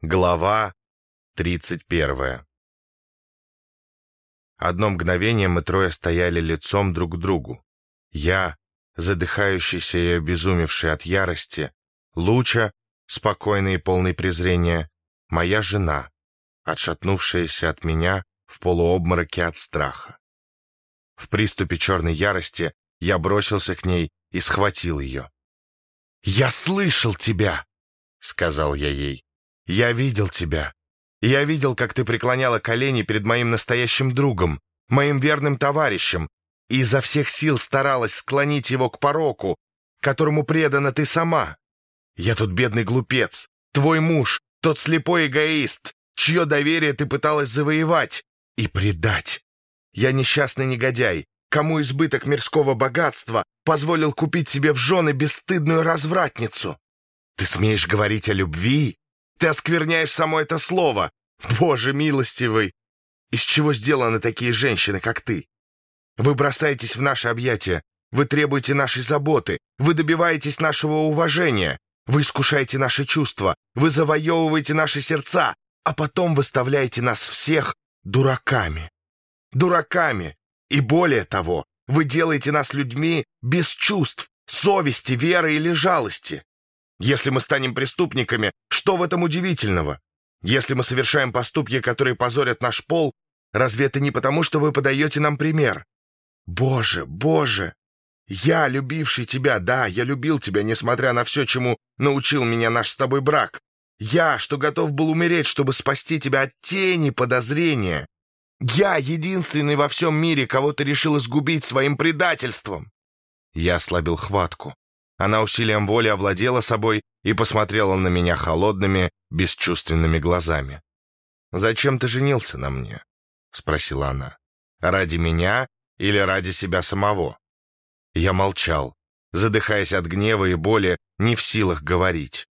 Глава 31 Одно мгновение мы трое стояли лицом друг к другу. Я, задыхающийся и обезумевший от ярости, Луча, спокойный и полный презрения, моя жена, отшатнувшаяся от меня в полуобмороке от страха. В приступе черной ярости я бросился к ней и схватил ее. «Я слышал тебя!» — сказал я ей. Я видел тебя. Я видел, как ты преклоняла колени перед моим настоящим другом, моим верным товарищем, и изо всех сил старалась склонить его к пороку, которому предана ты сама. Я тут бедный глупец, твой муж, тот слепой эгоист, чье доверие ты пыталась завоевать и предать. Я несчастный негодяй, кому избыток мирского богатства позволил купить себе в жены бесстыдную развратницу. Ты смеешь говорить о любви? Ты оскверняешь само это слово. Боже милостивый! Из чего сделаны такие женщины, как ты? Вы бросаетесь в наши объятия, вы требуете нашей заботы, вы добиваетесь нашего уважения, вы искушаете наши чувства, вы завоевываете наши сердца, а потом выставляете нас всех дураками. Дураками! И более того, вы делаете нас людьми без чувств, совести, веры или жалости. Если мы станем преступниками, что в этом удивительного? Если мы совершаем поступки, которые позорят наш пол, разве это не потому, что вы подаете нам пример? Боже, Боже! Я, любивший тебя, да, я любил тебя, несмотря на все, чему научил меня наш с тобой брак. Я, что готов был умереть, чтобы спасти тебя от тени подозрения. Я, единственный во всем мире, кого ты решил изгубить своим предательством. Я ослабил хватку. Она усилием воли овладела собой и посмотрела на меня холодными, бесчувственными глазами. «Зачем ты женился на мне?» — спросила она. «Ради меня или ради себя самого?» Я молчал, задыхаясь от гнева и боли, не в силах говорить.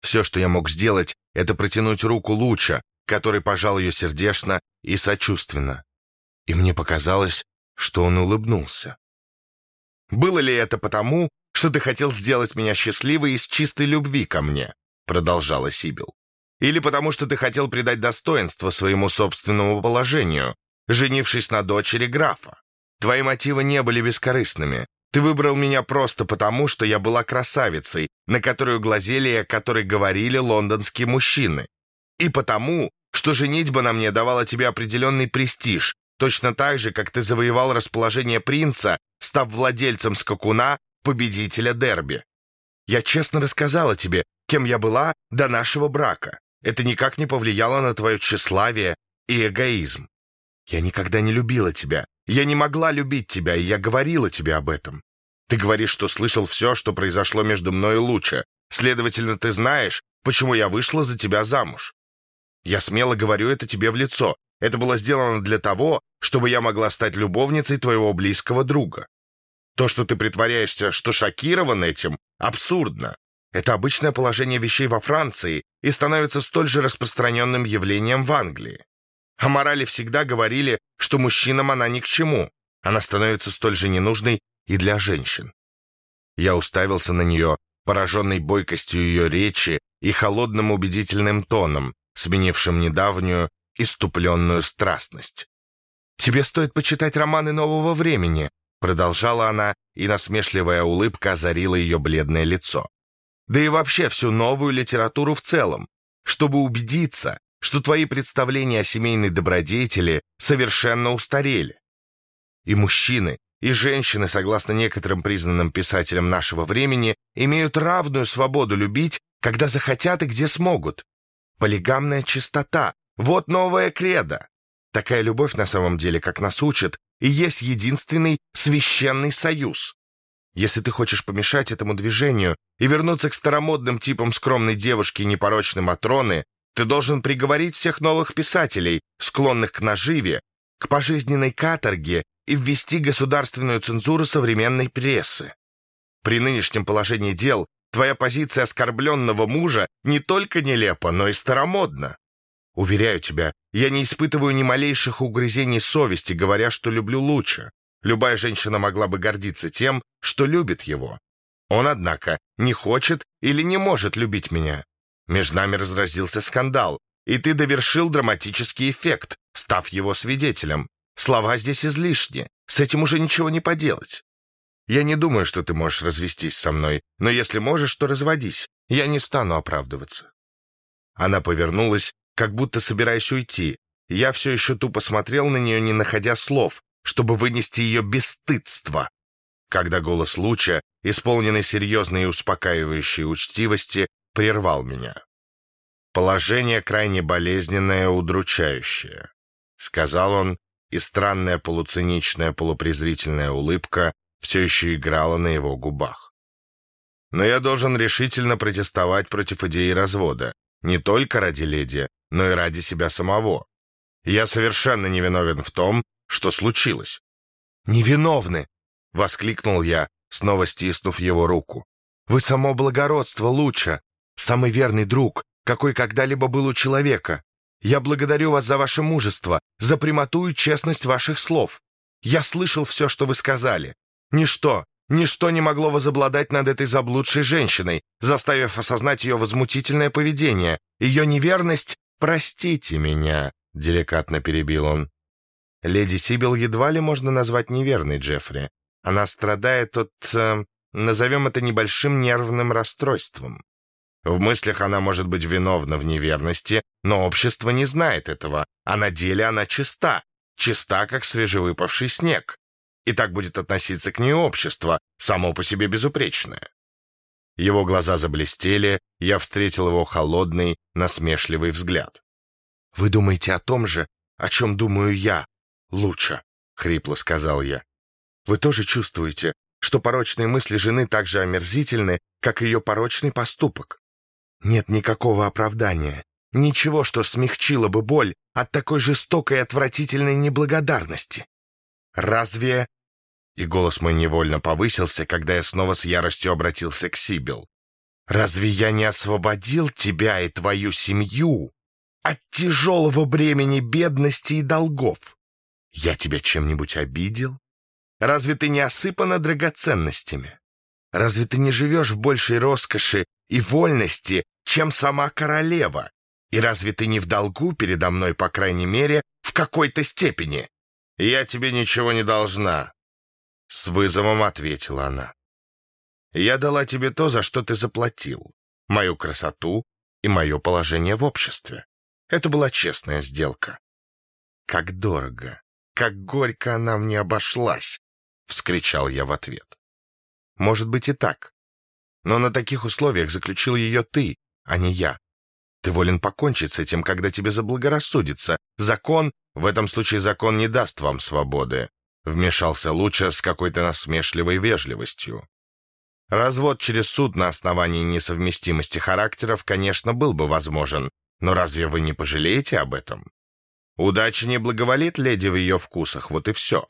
Все, что я мог сделать, это протянуть руку Луча, который пожал ее сердечно и сочувственно. И мне показалось, что он улыбнулся. Было ли это потому, что ты хотел сделать меня счастливой из чистой любви ко мне», — продолжала Сибил. «Или потому что ты хотел придать достоинство своему собственному положению, женившись на дочери графа. Твои мотивы не были бескорыстными. Ты выбрал меня просто потому, что я была красавицей, на которую глазели и о которой говорили лондонские мужчины. И потому, что женитьба на мне давала тебе определенный престиж, точно так же, как ты завоевал расположение принца, став владельцем скакуна, победителя дерби. Я честно рассказала тебе, кем я была до нашего брака. Это никак не повлияло на твое тщеславие и эгоизм. Я никогда не любила тебя. Я не могла любить тебя, и я говорила тебе об этом. Ты говоришь, что слышал все, что произошло между мной и Луча. Следовательно, ты знаешь, почему я вышла за тебя замуж. Я смело говорю это тебе в лицо. Это было сделано для того, чтобы я могла стать любовницей твоего близкого друга. То, что ты притворяешься, что шокирован этим, абсурдно. Это обычное положение вещей во Франции и становится столь же распространенным явлением в Англии. О морали всегда говорили, что мужчинам она ни к чему. Она становится столь же ненужной и для женщин. Я уставился на нее, пораженный бойкостью ее речи и холодным убедительным тоном, сменившим недавнюю иступленную страстность. «Тебе стоит почитать романы нового времени», Продолжала она, и насмешливая улыбка озарила ее бледное лицо. Да и вообще всю новую литературу в целом, чтобы убедиться, что твои представления о семейной добродетели совершенно устарели. И мужчины, и женщины, согласно некоторым признанным писателям нашего времени, имеют равную свободу любить, когда захотят и где смогут. Полигамная чистота — вот новая кредо. Такая любовь на самом деле, как нас учат, и есть единственный священный союз. Если ты хочешь помешать этому движению и вернуться к старомодным типам скромной девушки и непорочной Матроны, ты должен приговорить всех новых писателей, склонных к наживе, к пожизненной каторге и ввести государственную цензуру современной прессы. При нынешнем положении дел твоя позиция оскорбленного мужа не только нелепа, но и старомодна. Уверяю тебя, я не испытываю ни малейших угрызений совести, говоря, что люблю лучше. Любая женщина могла бы гордиться тем, что любит его. Он, однако, не хочет или не может любить меня. Между нами разразился скандал, и ты довершил драматический эффект, став его свидетелем. Слова здесь излишни, с этим уже ничего не поделать. Я не думаю, что ты можешь развестись со мной, но если можешь, то разводись. Я не стану оправдываться». Она повернулась, как будто собираясь уйти. Я все еще тупо смотрел на нее, не находя слов, чтобы вынести ее бесстыдство. Когда голос Луча, исполненный серьезной и успокаивающей учтивости, прервал меня. «Положение крайне болезненное и удручающее», — сказал он, и странная полуциничная полупрезрительная улыбка все еще играла на его губах. «Но я должен решительно протестовать против идеи развода, не только ради леди, но и ради себя самого. Я совершенно невиновен в том, что случилось». «Невиновны!» — воскликнул я, снова стиснув его руку. «Вы само благородство лучше, самый верный друг, какой когда-либо был у человека. Я благодарю вас за ваше мужество, за прямоту и честность ваших слов. Я слышал все, что вы сказали. Ничто, ничто не могло возобладать над этой заблудшей женщиной, заставив осознать ее возмутительное поведение, ее неверность. «Простите меня», — деликатно перебил он. Леди Сибил едва ли можно назвать неверной Джеффри. Она страдает от, э, назовем это небольшим нервным расстройством. В мыслях она может быть виновна в неверности, но общество не знает этого, а на деле она чиста, чиста, как свежевыпавший снег. И так будет относиться к ней общество, само по себе безупречное. Его глаза заблестели, я встретил его холодный, насмешливый взгляд. «Вы думаете о том же, о чем думаю я, лучше», — хрипло сказал я. «Вы тоже чувствуете, что порочные мысли жены так же омерзительны, как ее порочный поступок. Нет никакого оправдания, ничего, что смягчило бы боль от такой жестокой и отвратительной неблагодарности. Разве...» И голос мой невольно повысился, когда я снова с яростью обратился к Сибил. «Разве я не освободил тебя и твою семью от тяжелого бремени бедности и долгов? Я тебя чем-нибудь обидел? Разве ты не осыпана драгоценностями? Разве ты не живешь в большей роскоши и вольности, чем сама королева. И разве ты не в долгу передо мной, по крайней мере, в какой-то степени? Я тебе ничего не должна. С вызовом ответила она. Я дала тебе то, за что ты заплатил. Мою красоту и мое положение в обществе. Это была честная сделка. Как дорого, как горько она мне обошлась, вскричал я в ответ. Может быть и так. Но на таких условиях заключил ее ты, а не я. Ты волен покончить с этим, когда тебе заблагорассудится. Закон, в этом случае закон не даст вам свободы. Вмешался Луча с какой-то насмешливой вежливостью. Развод через суд на основании несовместимости характеров, конечно, был бы возможен, но разве вы не пожалеете об этом? Удача не благоволит леди в ее вкусах, вот и все.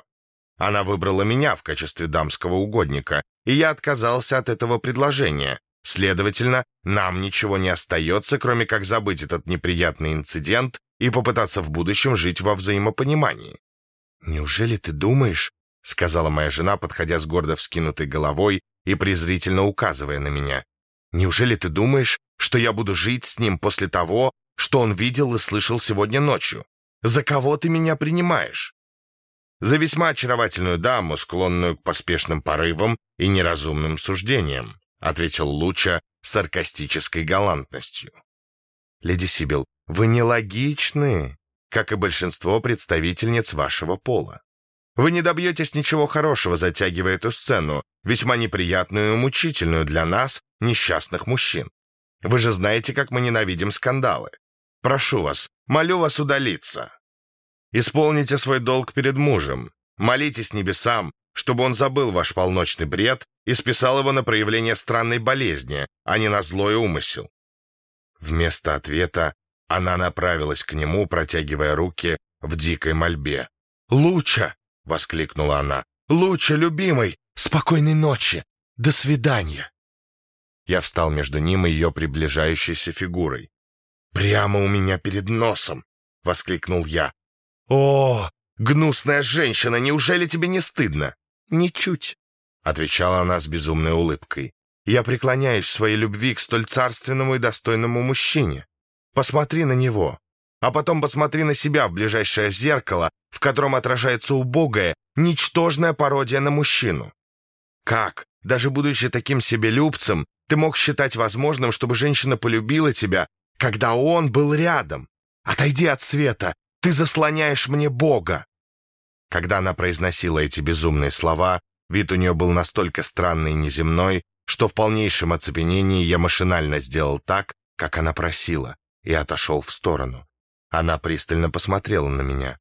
Она выбрала меня в качестве дамского угодника, и я отказался от этого предложения, Следовательно, нам ничего не остается, кроме как забыть этот неприятный инцидент и попытаться в будущем жить во взаимопонимании. «Неужели ты думаешь, — сказала моя жена, подходя с гордо вскинутой головой и презрительно указывая на меня, — неужели ты думаешь, что я буду жить с ним после того, что он видел и слышал сегодня ночью? За кого ты меня принимаешь?» За весьма очаровательную даму, склонную к поспешным порывам и неразумным суждениям ответил Луча саркастической галантностью. «Леди Сибил, вы нелогичны, как и большинство представительниц вашего пола. Вы не добьетесь ничего хорошего, затягивая эту сцену, весьма неприятную и мучительную для нас, несчастных мужчин. Вы же знаете, как мы ненавидим скандалы. Прошу вас, молю вас удалиться. Исполните свой долг перед мужем. Молитесь небесам, чтобы он забыл ваш полночный бред и списал его на проявление странной болезни, а не на злой умысел. Вместо ответа она направилась к нему, протягивая руки в дикой мольбе. «Луча!» — воскликнула она. «Луча, любимый! Спокойной ночи! До свидания!» Я встал между ним и ее приближающейся фигурой. «Прямо у меня перед носом!» — воскликнул я. «О, гнусная женщина, неужели тебе не стыдно?» «Ничуть», — отвечала она с безумной улыбкой. Я преклоняюсь своей любви к столь царственному и достойному мужчине. Посмотри на него, а потом посмотри на себя в ближайшее зеркало, в котором отражается убогая, ничтожная пародия на мужчину. Как, даже будучи таким себелюбцем, ты мог считать возможным, чтобы женщина полюбила тебя, когда он был рядом? Отойди от света, ты заслоняешь мне Бога. Когда она произносила эти безумные слова, вид у нее был настолько странный и неземной, что в полнейшем оцепенении я машинально сделал так, как она просила, и отошел в сторону. Она пристально посмотрела на меня.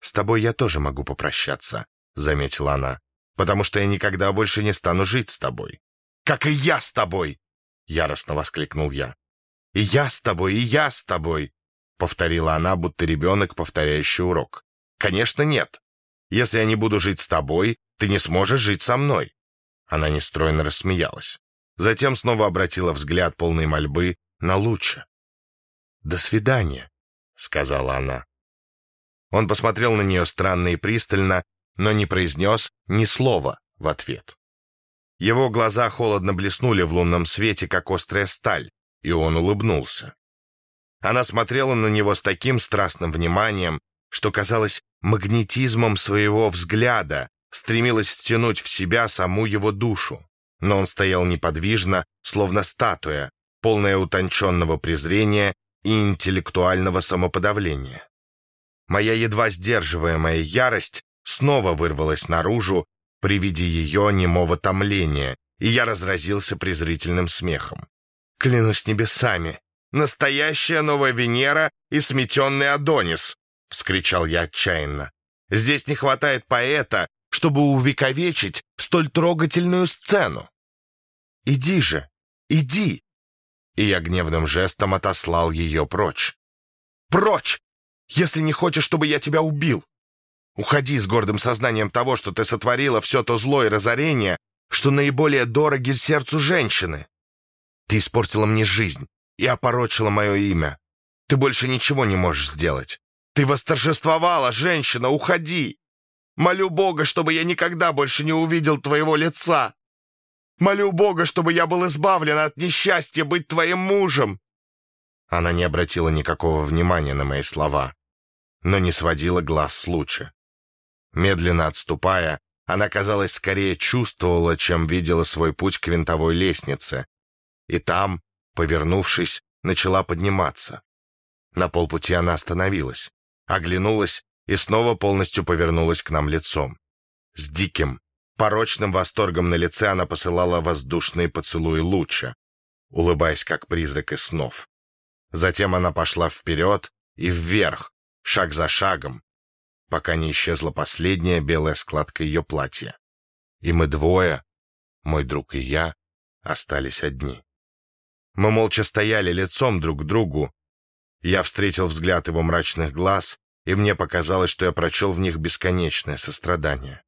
«С тобой я тоже могу попрощаться», — заметила она, «потому что я никогда больше не стану жить с тобой». «Как и я с тобой!» — яростно воскликнул я. «И я с тобой, и я с тобой!» — повторила она, будто ребенок, повторяющий урок. «Конечно, нет. Если я не буду жить с тобой, ты не сможешь жить со мной». Она нестройно рассмеялась. Затем снова обратила взгляд полной мольбы на Луча. «До свидания», — сказала она. Он посмотрел на нее странно и пристально, но не произнес ни слова в ответ. Его глаза холодно блеснули в лунном свете, как острая сталь, и он улыбнулся. Она смотрела на него с таким страстным вниманием, что казалось магнетизмом своего взгляда, стремилась втянуть в себя саму его душу. Но он стоял неподвижно, словно статуя, полная утонченного презрения и интеллектуального самоподавления. Моя едва сдерживаемая ярость снова вырвалась наружу при виде ее немого томления, и я разразился презрительным смехом. «Клянусь небесами! Настоящая новая Венера и сметенный Адонис!» — вскричал я отчаянно. «Здесь не хватает поэта, чтобы увековечить столь трогательную сцену. Иди же, иди!» И я гневным жестом отослал ее прочь. «Прочь! Если не хочешь, чтобы я тебя убил! Уходи с гордым сознанием того, что ты сотворила все то зло и разорение, что наиболее дороги сердцу женщины. Ты испортила мне жизнь и опорочила мое имя. Ты больше ничего не можешь сделать. Ты восторжествовала, женщина, уходи! Молю Бога, чтобы я никогда больше не увидел твоего лица!» Молю Бога, чтобы я был избавлен от несчастья быть твоим мужем!» Она не обратила никакого внимания на мои слова, но не сводила глаз с луча. Медленно отступая, она, казалось, скорее чувствовала, чем видела свой путь к винтовой лестнице. И там, повернувшись, начала подниматься. На полпути она остановилась, оглянулась и снова полностью повернулась к нам лицом. С диким, порочным восторгом на лице она посылала воздушные поцелуи луча, улыбаясь как призрак из снов. Затем она пошла вперед и вверх, шаг за шагом, пока не исчезла последняя белая складка ее платья. И мы двое, мой друг и я, остались одни. Мы молча стояли лицом друг к другу. Я встретил взгляд его мрачных глаз, и мне показалось, что я прочел в них бесконечное сострадание.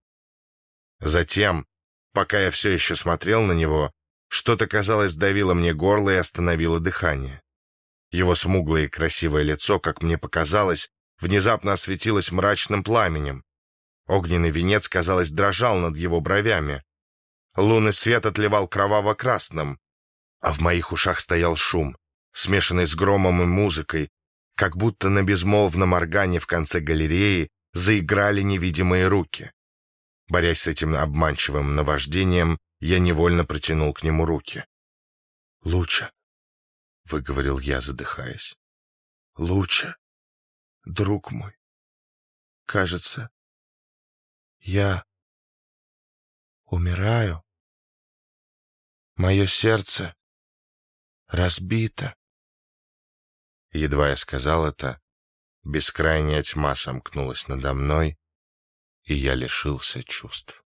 Затем, пока я все еще смотрел на него, что-то, казалось, давило мне горло и остановило дыхание. Его смуглое и красивое лицо, как мне показалось, внезапно осветилось мрачным пламенем. Огненный венец, казалось, дрожал над его бровями. Лунный свет отливал кроваво-красным, а в моих ушах стоял шум, смешанный с громом и музыкой, как будто на безмолвном органе в конце галереи заиграли невидимые руки. Борясь с этим обманчивым наваждением, я невольно протянул к нему руки. «Лучше», — выговорил я, задыхаясь. «Лучше, друг мой. Кажется, я умираю. Мое сердце разбито». Едва я сказал это, бескрайняя тьма сомкнулась надо мной, и я лишился чувств.